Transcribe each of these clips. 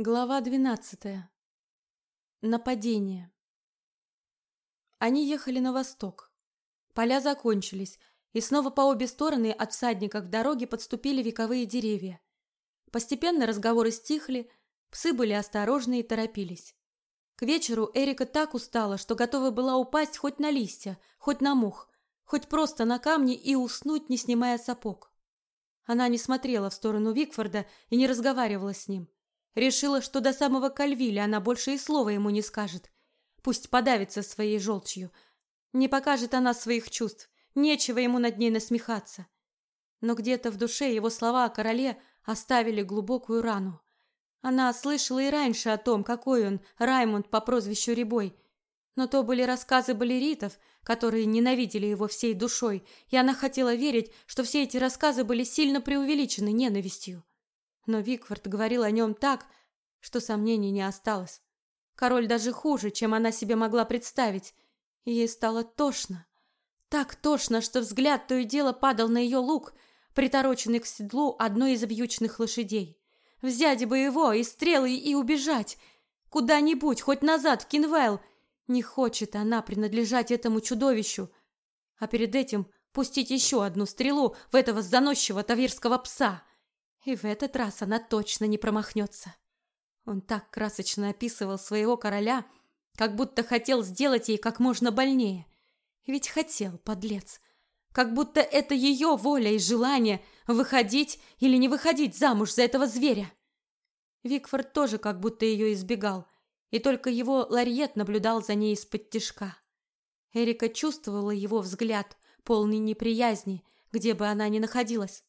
Глава двенадцатая. Нападение. Они ехали на восток. Поля закончились, и снова по обе стороны от всадников дороги подступили вековые деревья. Постепенно разговоры стихли, псы были осторожны и торопились. К вечеру Эрика так устала, что готова была упасть хоть на листья, хоть на мух, хоть просто на камни и уснуть, не снимая сапог. Она не смотрела в сторону Викфорда и не разговаривала с ним. Решила, что до самого Кальвиля она больше и слова ему не скажет. Пусть подавится своей желчью. Не покажет она своих чувств. Нечего ему над ней насмехаться. Но где-то в душе его слова о короле оставили глубокую рану. Она слышала и раньше о том, какой он, Раймонд по прозвищу Рябой. Но то были рассказы балеритов, которые ненавидели его всей душой, и она хотела верить, что все эти рассказы были сильно преувеличены ненавистью. Но Викфорд говорил о нем так, что сомнений не осталось. Король даже хуже, чем она себе могла представить. Ей стало тошно. Так тошно, что взгляд то и дело падал на ее лук, притороченный к седлу одной из вьючных лошадей. Взять бы его и стрелы и убежать. Куда-нибудь, хоть назад, в Кинвейл. Не хочет она принадлежать этому чудовищу. А перед этим пустить еще одну стрелу в этого заносчивого тавирского пса. И в этот раз она точно не промахнется. Он так красочно описывал своего короля, как будто хотел сделать ей как можно больнее. Ведь хотел, подлец. Как будто это ее воля и желание выходить или не выходить замуж за этого зверя. Викфорд тоже как будто ее избегал, и только его ларьет наблюдал за ней из-под тишка. Эрика чувствовала его взгляд, полный неприязни, где бы она ни находилась.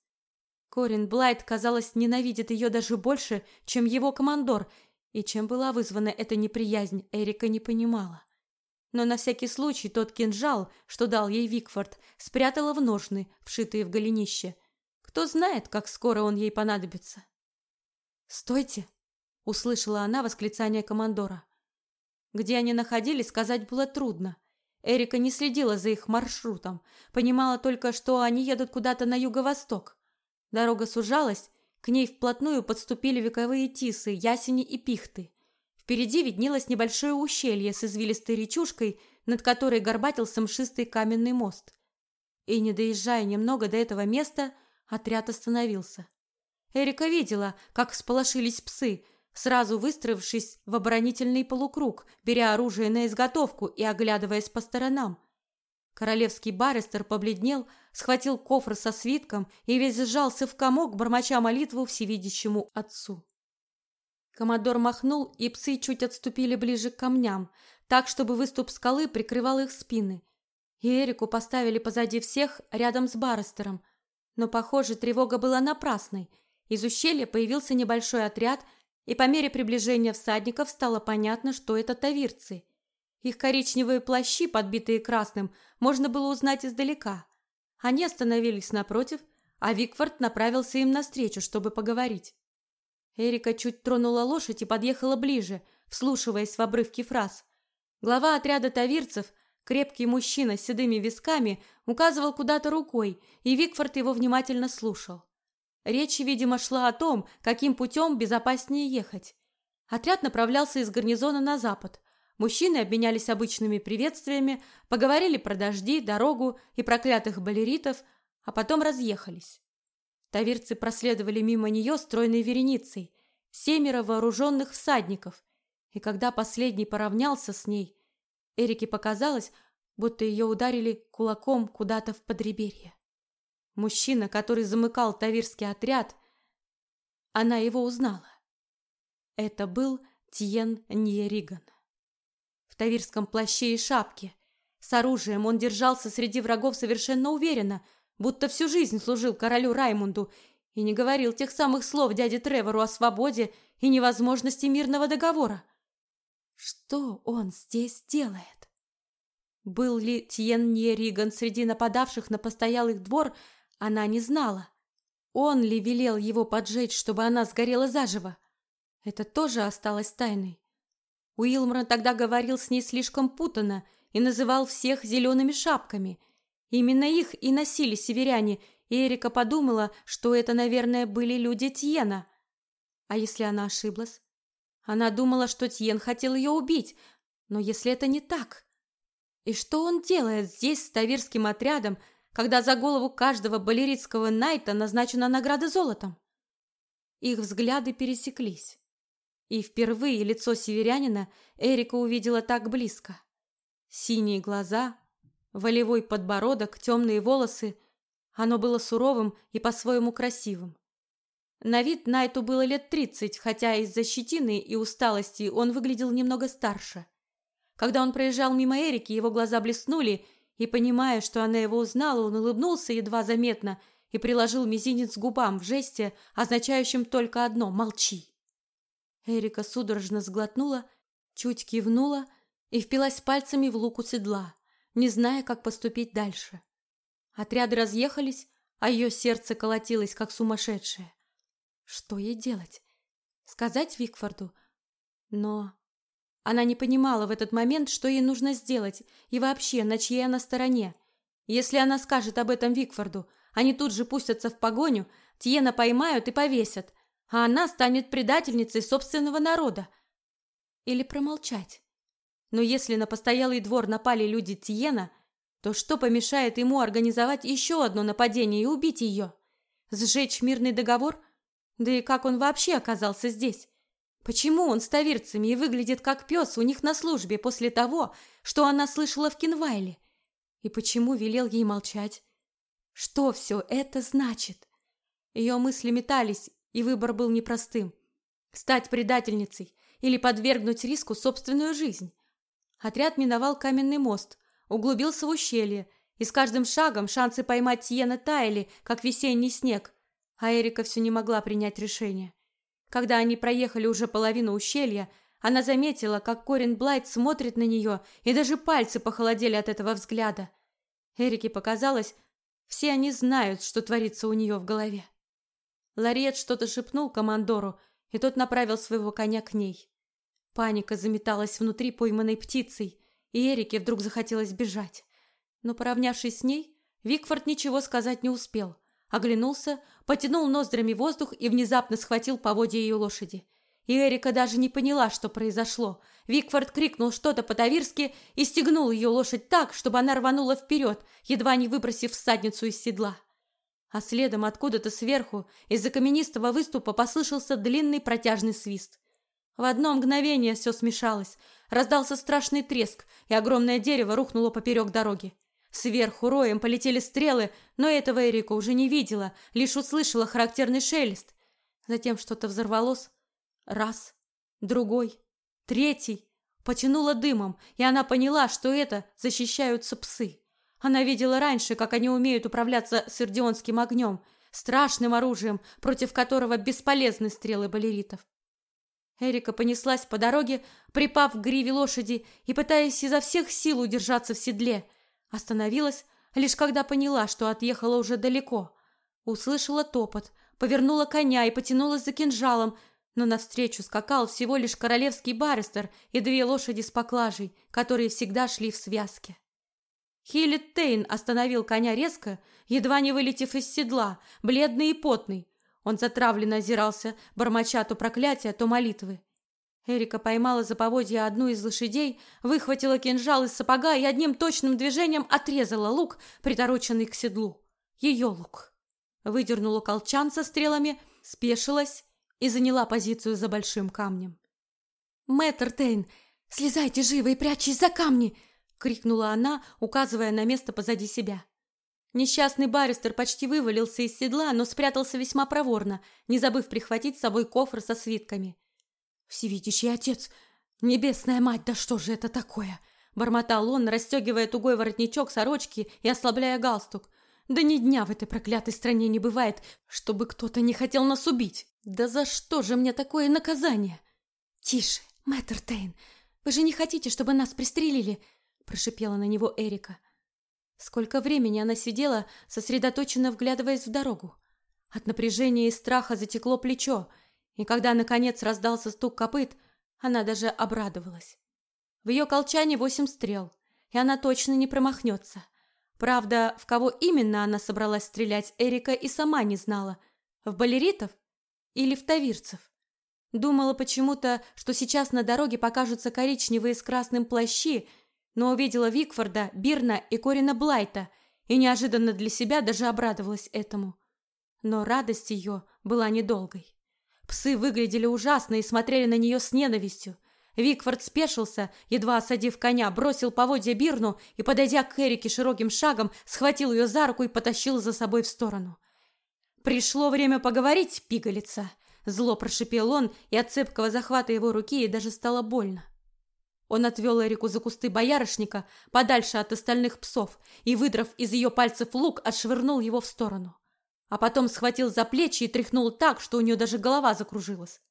Корин Блайт, казалось, ненавидит ее даже больше, чем его командор, и чем была вызвана эта неприязнь, Эрика не понимала. Но на всякий случай тот кинжал, что дал ей Викфорд, спрятала в ножны, вшитые в голенище. Кто знает, как скоро он ей понадобится. «Стойте!» — услышала она восклицание командора. Где они находились, сказать было трудно. Эрика не следила за их маршрутом, понимала только, что они едут куда-то на юго-восток. Дорога сужалась, к ней вплотную подступили вековые тисы, ясени и пихты. Впереди виднелось небольшое ущелье с извилистой речушкой, над которой горбатился мшистый каменный мост. И, не доезжая немного до этого места, отряд остановился. Эрика видела, как сполошились псы, сразу выстроившись в оборонительный полукруг, беря оружие на изготовку и оглядываясь по сторонам. Королевский баристер побледнел, схватил кофр со свитком и весь сжался в комок, бормоча молитву всевидящему отцу. Комодор махнул, и псы чуть отступили ближе к камням, так, чтобы выступ скалы прикрывал их спины. И Эрику поставили позади всех, рядом с баристером. Но, похоже, тревога была напрасной. Из ущелья появился небольшой отряд, и по мере приближения всадников стало понятно, что это тавирцы. Их коричневые плащи, подбитые красным, можно было узнать издалека. Они остановились напротив, а Викфорд направился им навстречу, чтобы поговорить. Эрика чуть тронула лошадь и подъехала ближе, вслушиваясь в обрывки фраз. Глава отряда тавирцев, крепкий мужчина с седыми висками, указывал куда-то рукой, и Викфорд его внимательно слушал. Речь, видимо, шла о том, каким путем безопаснее ехать. Отряд направлялся из гарнизона на запад, Мужчины обменялись обычными приветствиями, поговорили про дожди, дорогу и проклятых балеритов, а потом разъехались. Тавирцы проследовали мимо нее стройной вереницей, семеро вооруженных всадников, и когда последний поравнялся с ней, Эрике показалось, будто ее ударили кулаком куда-то в подреберье. Мужчина, который замыкал тавирский отряд, она его узнала. Это был Тьен Ньериган тавирском плаще и шапке. С оружием он держался среди врагов совершенно уверенно, будто всю жизнь служил королю Раймунду и не говорил тех самых слов дяде Тревору о свободе и невозможности мирного договора. Что он здесь делает? Был ли Тьен Риган среди нападавших на постоялый двор, она не знала. Он ли велел его поджечь, чтобы она сгорела заживо? Это тоже осталось тайной. Уилмор тогда говорил с ней слишком путанно и называл всех зелеными шапками. Именно их и носили северяне, и Эрика подумала, что это, наверное, были люди Тьена. А если она ошиблась? Она думала, что Тьен хотел ее убить, но если это не так... И что он делает здесь с тавирским отрядом, когда за голову каждого балеритского найта назначена награда золотом? Их взгляды пересеклись. И впервые лицо северянина Эрика увидела так близко. Синие глаза, волевой подбородок, темные волосы. Оно было суровым и по-своему красивым. На вид Найту было лет тридцать, хотя из-за щетины и усталости он выглядел немного старше. Когда он проезжал мимо Эрики, его глаза блеснули, и, понимая, что она его узнала, он улыбнулся едва заметно и приложил мизинец к губам в жесте, означающем только одно – «молчи». Эрика судорожно сглотнула, чуть кивнула и впилась пальцами в луку седла, не зная, как поступить дальше. Отряды разъехались, а ее сердце колотилось, как сумасшедшее. Что ей делать? Сказать Викфорду? Но она не понимала в этот момент, что ей нужно сделать, и вообще, на чьей она стороне. Если она скажет об этом Викфорду, они тут же пустятся в погоню, Тьена поймают и повесят, а она станет предательницей собственного народа. Или промолчать. Но если на постоялый двор напали люди Тиена, то что помешает ему организовать еще одно нападение и убить ее? Сжечь мирный договор – да и как он вообще оказался здесь? Почему он с тавирцами и выглядит как пес у них на службе после того, что она слышала в Кинвайле? И почему велел ей молчать? Что все это значит? Ее мысли метались, и выбор был непростым. Стать предательницей или подвергнуть риску собственную жизнь. Отряд миновал каменный мост, углубился в ущелье, и с каждым шагом шансы поймать Тиена таяли, как весенний снег – а Эрика все не могла принять решение. Когда они проехали уже половину ущелья, она заметила, как Корин Блайт смотрит на нее, и даже пальцы похолодели от этого взгляда. Эрике показалось, все они знают, что творится у нее в голове. Ларет что-то шепнул командору, и тот направил своего коня к ней. Паника заметалась внутри пойманной птицей, и Эрике вдруг захотелось бежать. Но, поравнявшись с ней, Викфорд ничего сказать не успел – Оглянулся, потянул ноздрями воздух и внезапно схватил поводья ее лошади. И Эрика даже не поняла, что произошло. Викфорд крикнул что-то по-тавирски и стегнул ее лошадь так, чтобы она рванула вперед, едва не выбросив всадницу из седла. А следом откуда-то сверху, из-за каменистого выступа, послышался длинный протяжный свист. В одно мгновение все смешалось. Раздался страшный треск, и огромное дерево рухнуло поперек дороги. Сверху роем полетели стрелы, но этого Эрика уже не видела, лишь услышала характерный шелест. Затем что-то взорвалось. Раз, другой, третий. Потянуло дымом, и она поняла, что это защищаются псы. Она видела раньше, как они умеют управляться сердионским огнем, страшным оружием, против которого бесполезны стрелы балеритов. Эрика понеслась по дороге, припав к гриве лошади и пытаясь изо всех сил удержаться в седле – Остановилась, лишь когда поняла, что отъехала уже далеко. Услышала топот, повернула коня и потянулась за кинжалом, но навстречу скакал всего лишь королевский баристер и две лошади с поклажей, которые всегда шли в связке. Хиллет Тейн остановил коня резко, едва не вылетев из седла, бледный и потный. Он затравленно озирался, бормоча то проклятия, то молитвы. Эрика поймала за поводья одну из лошадей, выхватила кинжал из сапога и одним точным движением отрезала лук, притороченный к седлу. Ее лук. Выдернула колчан со стрелами, спешилась и заняла позицию за большим камнем. «Мэтр Тейн, слезайте живо и прячьтесь за камни!» — крикнула она, указывая на место позади себя. Несчастный баристер почти вывалился из седла, но спрятался весьма проворно, не забыв прихватить с собой кофр со свитками — «Всевидящий отец! Небесная мать, да что же это такое?» Бормотал он, расстегивая тугой воротничок сорочки и ослабляя галстук. «Да ни дня в этой проклятой стране не бывает, чтобы кто-то не хотел нас убить! Да за что же мне такое наказание?» «Тише, мэтр Тейн! Вы же не хотите, чтобы нас пристрелили?» Прошипела на него Эрика. Сколько времени она сидела, сосредоточенно вглядываясь в дорогу. От напряжения и страха затекло плечо, и когда, наконец, раздался стук копыт, она даже обрадовалась. В ее колчане восемь стрел, и она точно не промахнется. Правда, в кого именно она собралась стрелять, Эрика и сама не знала. В балеритов или в тавирцев? Думала почему-то, что сейчас на дороге покажутся коричневые с красным плащи, но увидела Викфорда, Бирна и Корина Блайта и неожиданно для себя даже обрадовалась этому. Но радость ее была недолгой. Псы выглядели ужасно и смотрели на нее с ненавистью. Викфорд спешился, едва осадив коня, бросил поводья Бирну и, подойдя к Эрике широким шагом, схватил ее за руку и потащил за собой в сторону. «Пришло время поговорить, пигалица!» Зло прошипел он, и от цепкого захвата его руки ей даже стало больно. Он отвел Эрику за кусты боярышника, подальше от остальных псов, и, выдрав из ее пальцев лук, отшвырнул его в сторону. А потом схватил за плечи и тряхнул так, что у нее даже голова закружилась.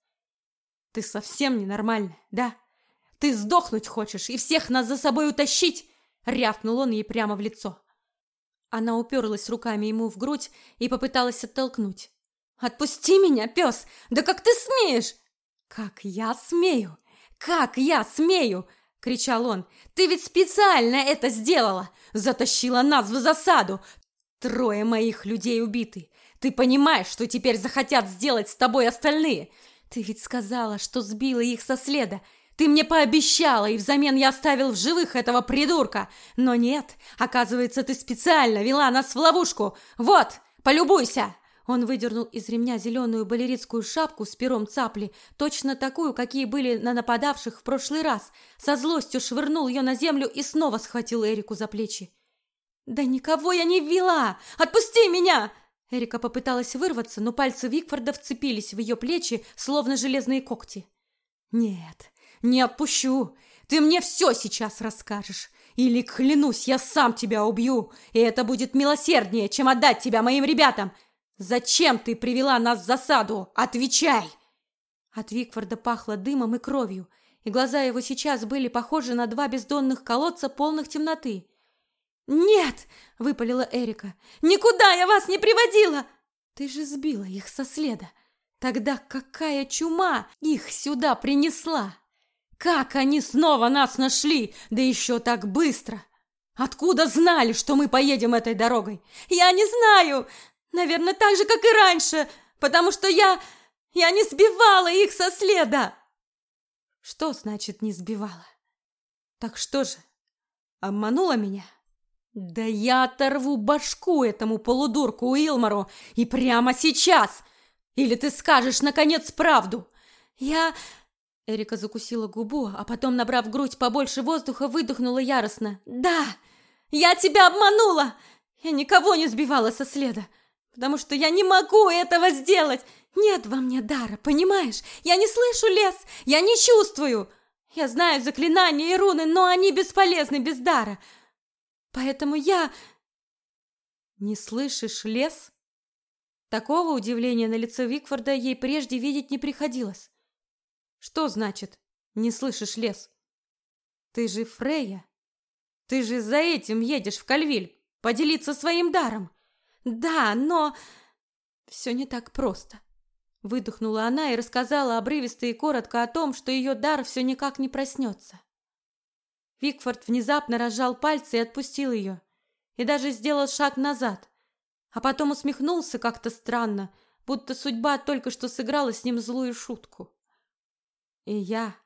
«Ты совсем ненормальная, да? Ты сдохнуть хочешь и всех нас за собой утащить!» Рявкнул он ей прямо в лицо. Она уперлась руками ему в грудь и попыталась оттолкнуть. «Отпусти меня, пес! Да как ты смеешь?» «Как я смею? Как я смею?» — кричал он. «Ты ведь специально это сделала! Затащила нас в засаду! Трое моих людей убиты! Ты понимаешь, что теперь захотят сделать с тобой остальные? Ты ведь сказала, что сбила их со следа! Ты мне пообещала, и взамен я оставил в живых этого придурка! Но нет, оказывается, ты специально вела нас в ловушку! Вот, полюбуйся!» Он выдернул из ремня зеленую балеритскую шапку с пером цапли, точно такую, какие были на нападавших в прошлый раз. Со злостью швырнул ее на землю и снова схватил Эрику за плечи. «Да никого я не вела! Отпусти меня!» Эрика попыталась вырваться, но пальцы Викфорда вцепились в ее плечи, словно железные когти. «Нет, не отпущу! Ты мне все сейчас расскажешь! Или, клянусь, я сам тебя убью, и это будет милосерднее, чем отдать тебя моим ребятам!» «Зачем ты привела нас в засаду? Отвечай!» От Викфорда пахло дымом и кровью, и глаза его сейчас были похожи на два бездонных колодца, полных темноты. «Нет!» — выпалила Эрика. «Никуда я вас не приводила!» «Ты же сбила их со следа! Тогда какая чума их сюда принесла? Как они снова нас нашли, да еще так быстро!» Откуда знали, что мы поедем этой дорогой? Я не знаю, Наверное, так же, как и раньше, потому что я... я не сбивала их со следа. Что значит не сбивала? Так что же, обманула меня? Да я оторву башку этому полудурку Уилмору и прямо сейчас. Или ты скажешь, наконец, правду? Я... Эрика закусила губу, а потом, набрав грудь побольше воздуха, выдохнула яростно. «Да, я тебя обманула! Я никого не сбивала со следа потому что я не могу этого сделать. Нет во мне дара, понимаешь? Я не слышу лес, я не чувствую. Я знаю заклинания и руны, но они бесполезны без дара. Поэтому я... Не слышишь лес? Такого удивления на лице Викфорда ей прежде видеть не приходилось. Что значит «не слышишь лес»? Ты же Фрея. Ты же за этим едешь в Кальвиль, поделиться своим даром. Да, но все не так просто. Выдохнула она и рассказала обрывисто и коротко о том, что ее дар все никак не проснется. Викфорд внезапно разжал пальцы и отпустил ее, и даже сделал шаг назад, а потом усмехнулся как-то странно, будто судьба только что сыграла с ним злую шутку. И я,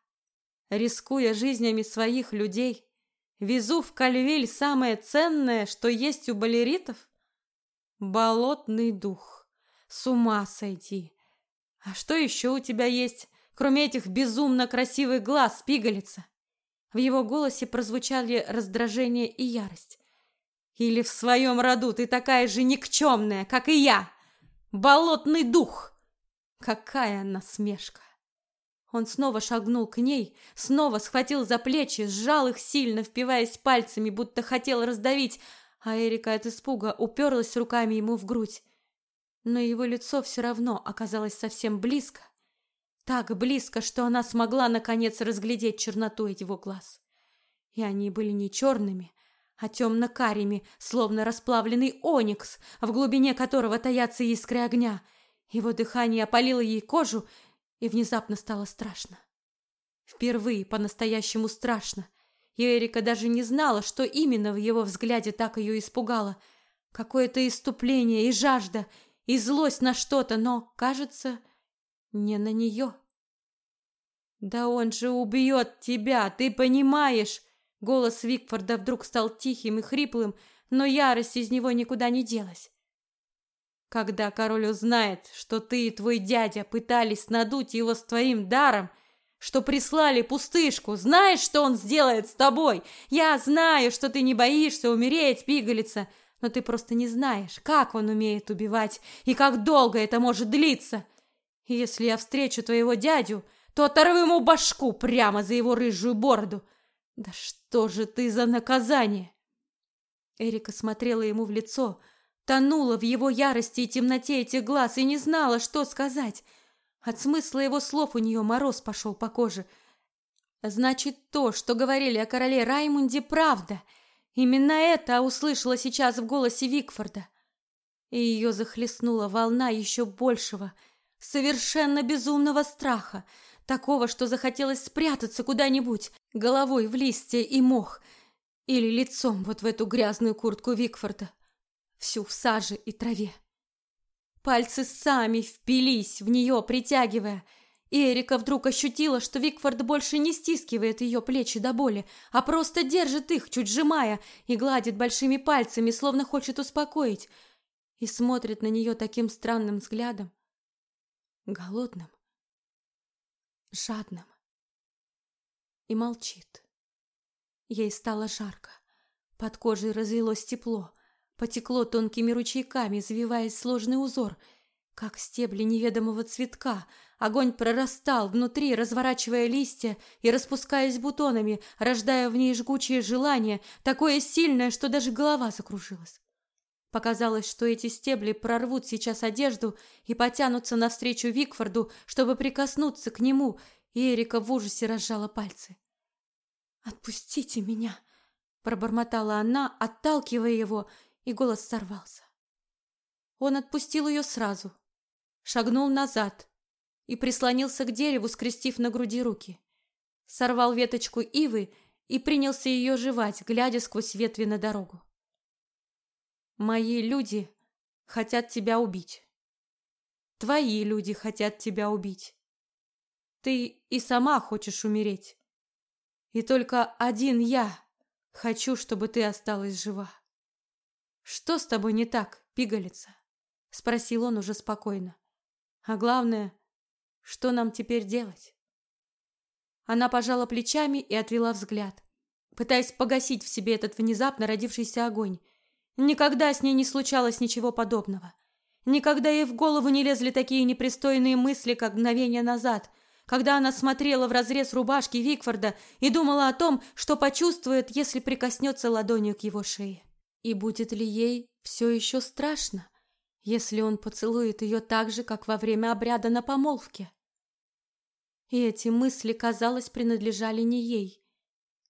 рискуя жизнями своих людей, везу в Кальвиль самое ценное, что есть у балеритов? Болотный дух. С ума сойти. А что еще у тебя есть, кроме этих безумно красивых глаз, пигалица? В его голосе прозвучали раздражение и ярость. Или в своем роду ты такая же никчемная, как и я? Болотный дух! Какая насмешка! Он снова шагнул к ней, снова схватил за плечи, сжал их сильно, впиваясь пальцами, будто хотел раздавить, а Эрика от испуга уперлась руками ему в грудь. Но его лицо все равно оказалось совсем близко. Так близко, что она смогла наконец разглядеть черноту его глаз. И они были не черными, а темно-карими, словно расплавленный оникс, в глубине которого таятся искры огня. Его дыхание опалило ей кожу, и внезапно стало страшно. Впервые по-настоящему страшно — и Эрика даже не знала, что именно в его взгляде так ее испугало. Какое-то иступление и жажда, и злость на что-то, но, кажется, не на нее. «Да он же убьет тебя, ты понимаешь?» Голос Викфорда вдруг стал тихим и хриплым, но ярость из него никуда не делась. Когда король узнает, что ты и твой дядя пытались надуть его с твоим даром, что прислали пустышку, знаешь, что он сделает с тобой? Я знаю, что ты не боишься умереть, пигалица, но ты просто не знаешь, как он умеет убивать и как долго это может длиться. И если я встречу твоего дядю, то оторву ему башку прямо за его рыжую бороду. Да что же ты за наказание? Эрика смотрела ему в лицо, тонула в его ярости и темноте этих глаз и не знала, что сказать. От смысла его слов у нее мороз пошел по коже. Значит, то, что говорили о короле Раймунде, правда. Именно это услышала сейчас в голосе Викфорда. И ее захлестнула волна еще большего, совершенно безумного страха, такого, что захотелось спрятаться куда-нибудь, головой в листья и мох, или лицом вот в эту грязную куртку Викфорда всю в саже и траве. Пальцы сами впились в нее, притягивая, Эрика вдруг ощутила, что Викфорд больше не стискивает ее плечи до боли, а просто держит их, чуть сжимая, и гладит большими пальцами, словно хочет успокоить, и смотрит на нее таким странным взглядом, голодным, жадным, и молчит. Ей стало жарко, под кожей разлилось тепло, потекло тонкими ручейками, завиваясь сложный узор, как стебли неведомого цветка. Огонь прорастал внутри, разворачивая листья и распускаясь бутонами, рождая в ней жгучее желание, такое сильное, что даже голова закружилась. Показалось, что эти стебли прорвут сейчас одежду и потянутся навстречу Викфорду, чтобы прикоснуться к нему, и Эрика в ужасе разжала пальцы. «Отпустите меня!» – пробормотала она, отталкивая его и голос сорвался. Он отпустил ее сразу, шагнул назад и прислонился к дереву, скрестив на груди руки. Сорвал веточку ивы и принялся ее жевать, глядя сквозь ветви на дорогу. «Мои люди хотят тебя убить. Твои люди хотят тебя убить. Ты и сама хочешь умереть. И только один я хочу, чтобы ты осталась жива. «Что с тобой не так, пигалица?» — спросил он уже спокойно. «А главное, что нам теперь делать?» Она пожала плечами и отвела взгляд, пытаясь погасить в себе этот внезапно родившийся огонь. Никогда с ней не случалось ничего подобного. Никогда ей в голову не лезли такие непристойные мысли, как мгновение назад, когда она смотрела в разрез рубашки Викфорда и думала о том, что почувствует, если прикоснется ладонью к его шее. И будет ли ей все еще страшно, если он поцелует ее так же, как во время обряда на помолвке? И эти мысли, казалось, принадлежали не ей.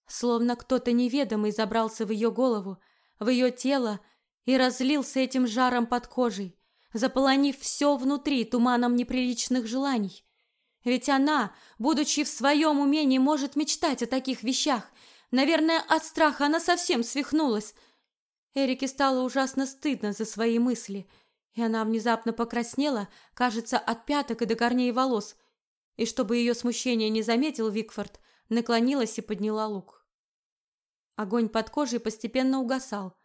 Словно кто-то неведомый забрался в ее голову, в ее тело и разлился этим жаром под кожей, заполонив все внутри туманом неприличных желаний. Ведь она, будучи в своем уме, не может мечтать о таких вещах. Наверное, от страха она совсем свихнулась, Эрике стало ужасно стыдно за свои мысли, и она внезапно покраснела, кажется, от пяток и до корней волос, и чтобы ее смущение не заметил Викфорд, наклонилась и подняла лук. Огонь под кожей постепенно угасал,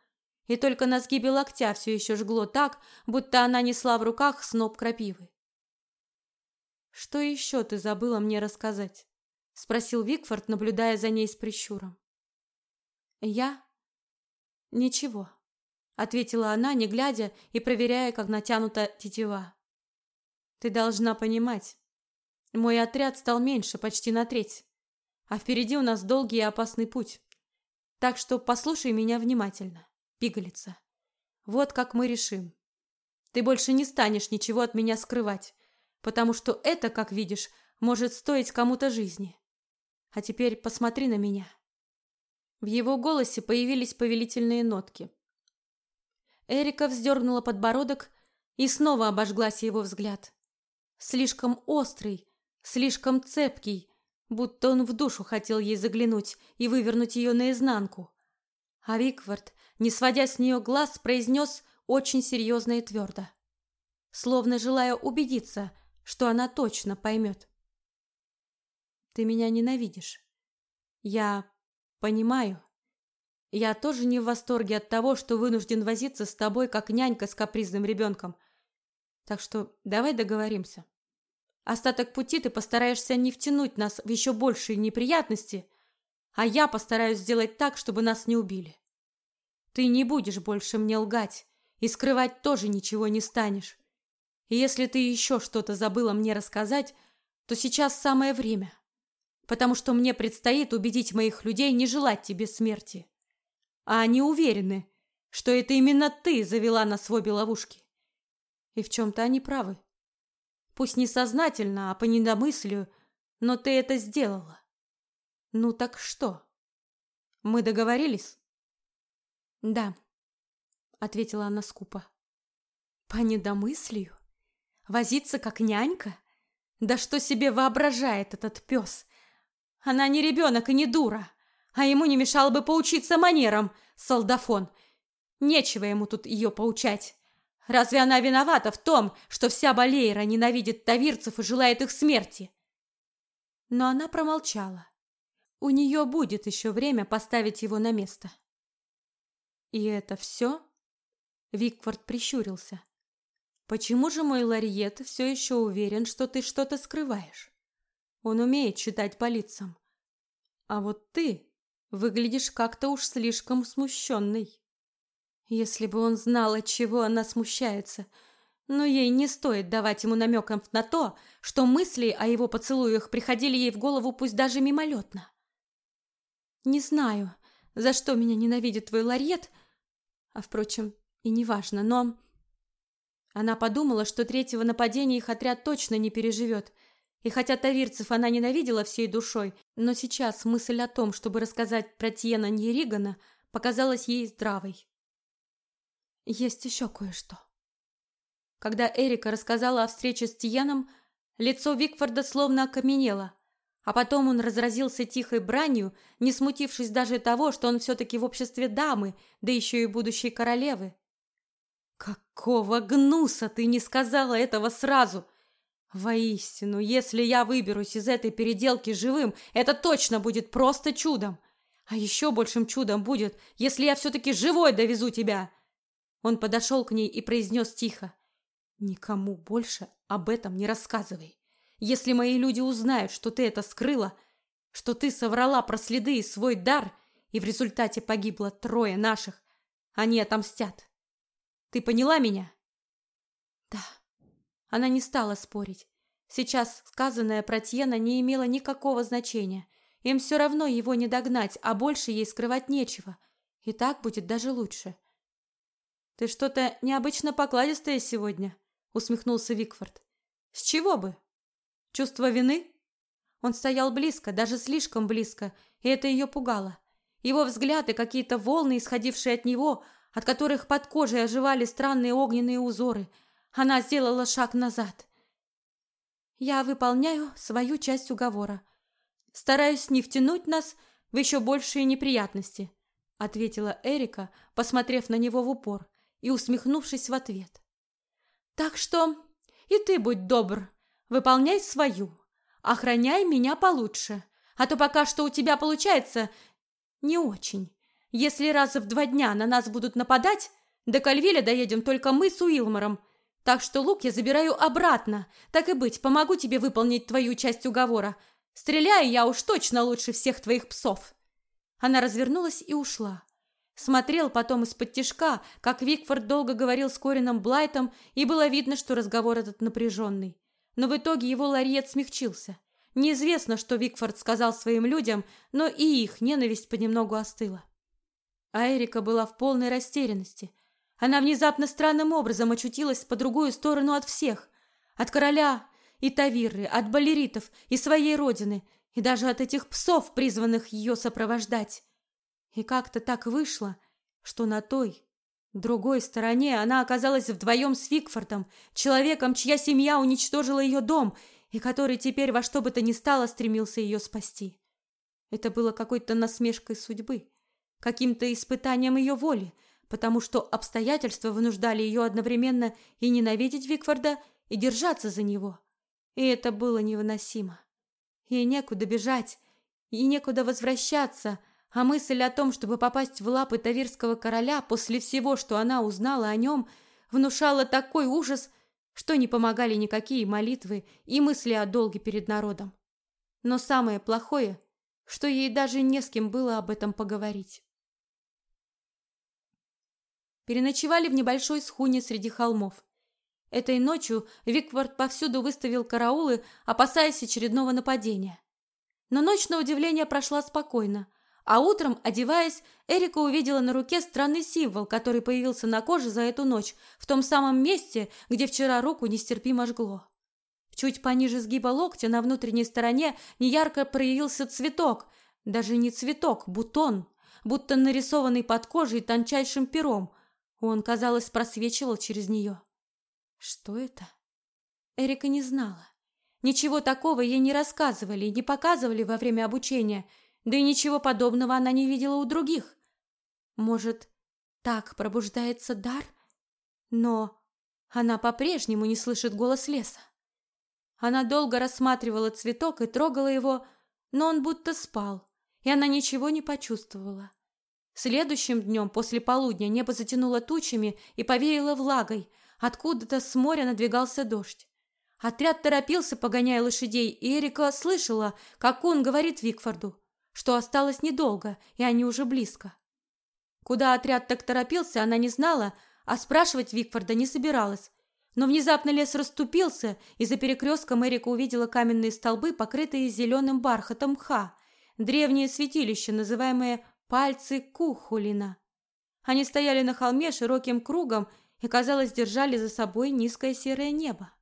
и только на сгибе локтя все еще жгло так, будто она несла в руках сноп крапивы. «Что еще ты забыла мне рассказать?» — спросил Викфорд, наблюдая за ней с прищуром. «Я «Ничего», — ответила она, не глядя и проверяя, как натянута тетива. «Ты должна понимать, мой отряд стал меньше почти на треть, а впереди у нас долгий и опасный путь. Так что послушай меня внимательно, пигалица. Вот как мы решим. Ты больше не станешь ничего от меня скрывать, потому что это, как видишь, может стоить кому-то жизни. А теперь посмотри на меня». В его голосе появились повелительные нотки. Эрика вздернула подбородок и снова обожглась его взгляд. Слишком острый, слишком цепкий, будто он в душу хотел ей заглянуть и вывернуть ее наизнанку. А Виквард, не сводя с нее глаз, произнес очень серьезно и твердо, словно желая убедиться, что она точно поймет. ты меня ненавидишь. Я понимаю. Я тоже не в восторге от того, что вынужден возиться с тобой, как нянька с капризным ребенком. Так что давай договоримся. Остаток пути ты постараешься не втянуть нас в еще большие неприятности, а я постараюсь сделать так, чтобы нас не убили. Ты не будешь больше мне лгать, и скрывать тоже ничего не станешь. И если ты еще что-то забыла мне рассказать, то сейчас самое время, потому что мне предстоит убедить моих людей не желать тебе смерти. А они уверены, что это именно ты завела нас в обе ловушки. И в чем-то они правы. Пусть не сознательно, а по недомыслию, но ты это сделала. Ну так что? Мы договорились? Да, ответила она скупо. По недомыслию? Возиться как нянька? Да что себе воображает этот пес? Она не ребенок и не дура, а ему не мешало бы поучиться манерам, солдафон. Нечего ему тут ее поучать. Разве она виновата в том, что вся Балейра ненавидит тавирцев и желает их смерти? Но она промолчала. У нее будет еще время поставить его на место. И это все? Викфорд прищурился. Почему же мой Ларьет все еще уверен, что ты что-то скрываешь? Он умеет читать по лицам. А вот ты выглядишь как-то уж слишком смущенной. Если бы он знал, от чего она смущается, но ей не стоит давать ему намеков на то, что мысли о его поцелуях приходили ей в голову пусть даже мимолетно. Не знаю, за что меня ненавидит твой Ларьет, а, впрочем, и неважно, но... Она подумала, что третьего нападения их отряд точно не переживет. И хотя Тавирцев она ненавидела всей душой, но сейчас мысль о том, чтобы рассказать про Тьена Ньеригана, показалась ей здравой. Есть еще кое-что. Когда Эрика рассказала о встрече с Тиеном, лицо Викфорда словно окаменело, а потом он разразился тихой бранью, не смутившись даже того, что он все-таки в обществе дамы, да еще и будущей королевы. «Какого гнуса ты не сказала этого сразу?» «Воистину, если я выберусь из этой переделки живым, это точно будет просто чудом. А еще большим чудом будет, если я все-таки живой довезу тебя!» Он подошел к ней и произнес тихо. «Никому больше об этом не рассказывай. Если мои люди узнают, что ты это скрыла, что ты соврала про следы и свой дар, и в результате погибло трое наших, они отомстят. Ты поняла меня? Да. Она не стала спорить. Сейчас сказанное про Тьена не имело никакого значения. Им все равно его не догнать, а больше ей скрывать нечего. И так будет даже лучше. «Ты что-то необычно покладистое сегодня», — усмехнулся Викфорд. «С чего бы? Чувство вины?» Он стоял близко, даже слишком близко, и это ее пугало. Его взгляд и какие-то волны, исходившие от него, от которых под кожей оживали странные огненные узоры. Она сделала шаг назад. «Я выполняю свою часть уговора. Стараюсь не втянуть нас в еще большие неприятности», ответила Эрика, посмотрев на него в упор и усмехнувшись в ответ. «Так что и ты будь добр, выполняй свою, охраняй меня получше, а то пока что у тебя получается не очень». Если раз в два дня на нас будут нападать, до Кальвиля доедем только мы с Уилмором. Так что лук я забираю обратно. Так и быть, помогу тебе выполнить твою часть уговора. Стреляю я уж точно лучше всех твоих псов». Она развернулась и ушла. Смотрел потом из-под тишка, как Викфорд долго говорил с Корином Блайтом, и было видно, что разговор этот напряженный. Но в итоге его ларьет смягчился. Неизвестно, что Викфорд сказал своим людям, но и их ненависть понемногу остыла. А Эрика была в полной растерянности. Она внезапно странным образом очутилась по другую сторону от всех. От короля и Тавиры, от балеритов и своей родины, и даже от этих псов, призванных ее сопровождать. И как-то так вышло, что на той, другой стороне она оказалась вдвоем с Викфордом, человеком, чья семья уничтожила ее дом и который теперь во что бы то ни стало стремился ее спасти. Это было какой-то насмешкой судьбы каким-то испытанием ее воли, потому что обстоятельства вынуждали ее одновременно и ненавидеть Викфорда, и держаться за него. И это было невыносимо. Ей некуда бежать и некуда возвращаться, а мысль о том, чтобы попасть в лапы Тавирского короля после всего, что она узнала о нем, внушала такой ужас, что не помогали никакие молитвы и мысли о долге перед народом. Но самое плохое, что ей даже не с кем было об этом поговорить. Переночевали в небольшой схуне среди холмов. Этой ночью Виквард повсюду выставил караулы, опасаясь очередного нападения. Но ночь, на удивление, прошла спокойно, а утром, одеваясь, Эрика увидела на руке странный символ, который появился на коже за эту ночь, в том самом месте, где вчера руку нестерпимо жгло. Чуть пониже сгиба локтя на внутренней стороне неярко проявился цветок, даже не цветок, бутон, будто нарисованный под кожей тончайшим пером. Он, казалось, просвечивал через нее. Что это? Эрика не знала. Ничего такого ей не рассказывали и не показывали во время обучения, да и ничего подобного она не видела у других. Может, так пробуждается дар? Но она по-прежнему не слышит голос леса. Она долго рассматривала цветок и трогала его, но он будто спал, и она ничего не почувствовала. Следующим днем после полудня небо затянуло тучами и повеяло влагой, Откуда-то с моря надвигался дождь. Отряд торопился, погоняя лошадей, и Эрика слышала, как он говорит Викфорду, что осталось недолго, и они уже близко. Куда отряд так торопился, она не знала, а спрашивать Викфорда не собиралась. Но внезапно лес расступился, и за перекрестком Эрика увидела каменные столбы, покрытые зеленым бархатом мха, древнее святилище, называемое «Пальцы Кухулина». Они стояли на холме широким кругом и, казалось, держали за собой низкое серое небо.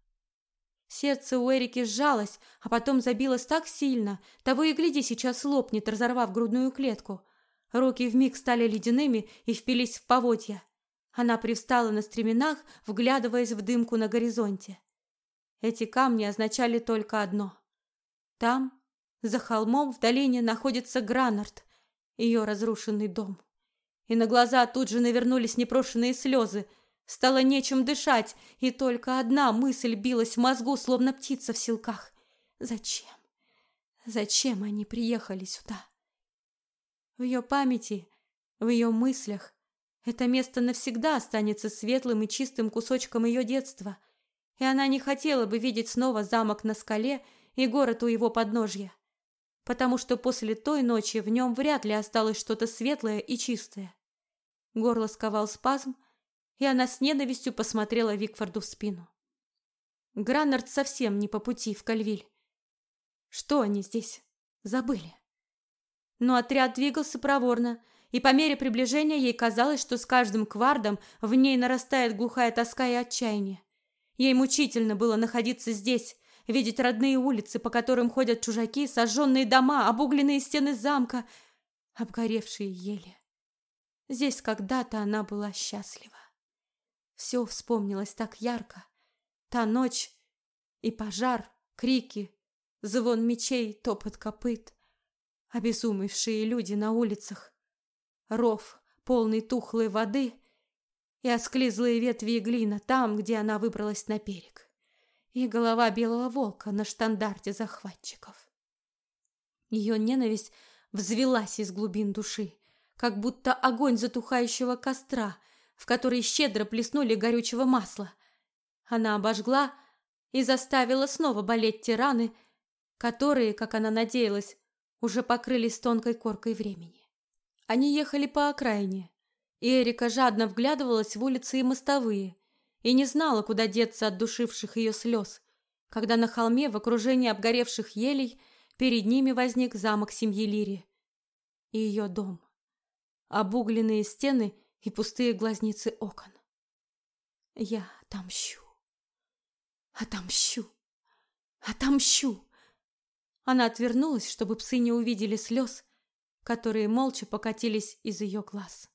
Сердце у Эрики сжалось, а потом забилось так сильно, того и гляди, сейчас лопнет, разорвав грудную клетку. Руки вмиг стали ледяными и впились в поводья. Она привстала на стременах, вглядываясь в дымку на горизонте. Эти камни означали только одно. Там, за холмом, в долине находится Гранард, ее разрушенный дом. И на глаза тут же навернулись непрошенные слезы, Стало нечем дышать, и только одна мысль билась в мозгу, словно птица в силках. Зачем? Зачем они приехали сюда? В ее памяти, в ее мыслях это место навсегда останется светлым и чистым кусочком ее детства, и она не хотела бы видеть снова замок на скале и город у его подножья, потому что после той ночи в нем вряд ли осталось что-то светлое и чистое. Горло сковал спазм, и она с ненавистью посмотрела Викфорду в спину. Граннард совсем не по пути в Кальвиль. Что они здесь? Забыли. Но отряд двигался проворно, и по мере приближения ей казалось, что с каждым квардом в ней нарастает глухая тоска и отчаяние. Ей мучительно было находиться здесь, видеть родные улицы, по которым ходят чужаки, сожженные дома, обугленные стены замка, обгоревшие ели. Здесь когда-то она была счастлива. Все вспомнилось так ярко. Та ночь и пожар, крики, звон мечей, топот копыт, обезумевшие люди на улицах, ров, полный тухлой воды и осклизлые ветви и глина там, где она выбралась на берег, и голова белого волка на штандарте захватчиков. Ее ненависть взвелась из глубин души, как будто огонь затухающего костра — в который щедро плеснули горючего масла. Она обожгла и заставила снова болеть те раны, которые, как она надеялась, уже покрылись тонкой коркой времени. Они ехали по окраине, и Эрика жадно вглядывалась в улицы и мостовые, и не знала, куда деться от душивших ее слез, когда на холме в окружении обгоревших елей перед ними возник замок семьи Лири и ее дом. Обугленные стены – и пустые глазницы окон. Я отомщу. Отомщу. Отомщу. Она отвернулась, чтобы псы не увидели слез, которые молча покатились из ее глаз.